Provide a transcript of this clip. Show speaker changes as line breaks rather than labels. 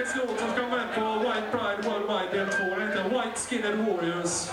dagens låt som ska vara med på White Pride Worldwide del 2. Den heter White Skinned Warriors.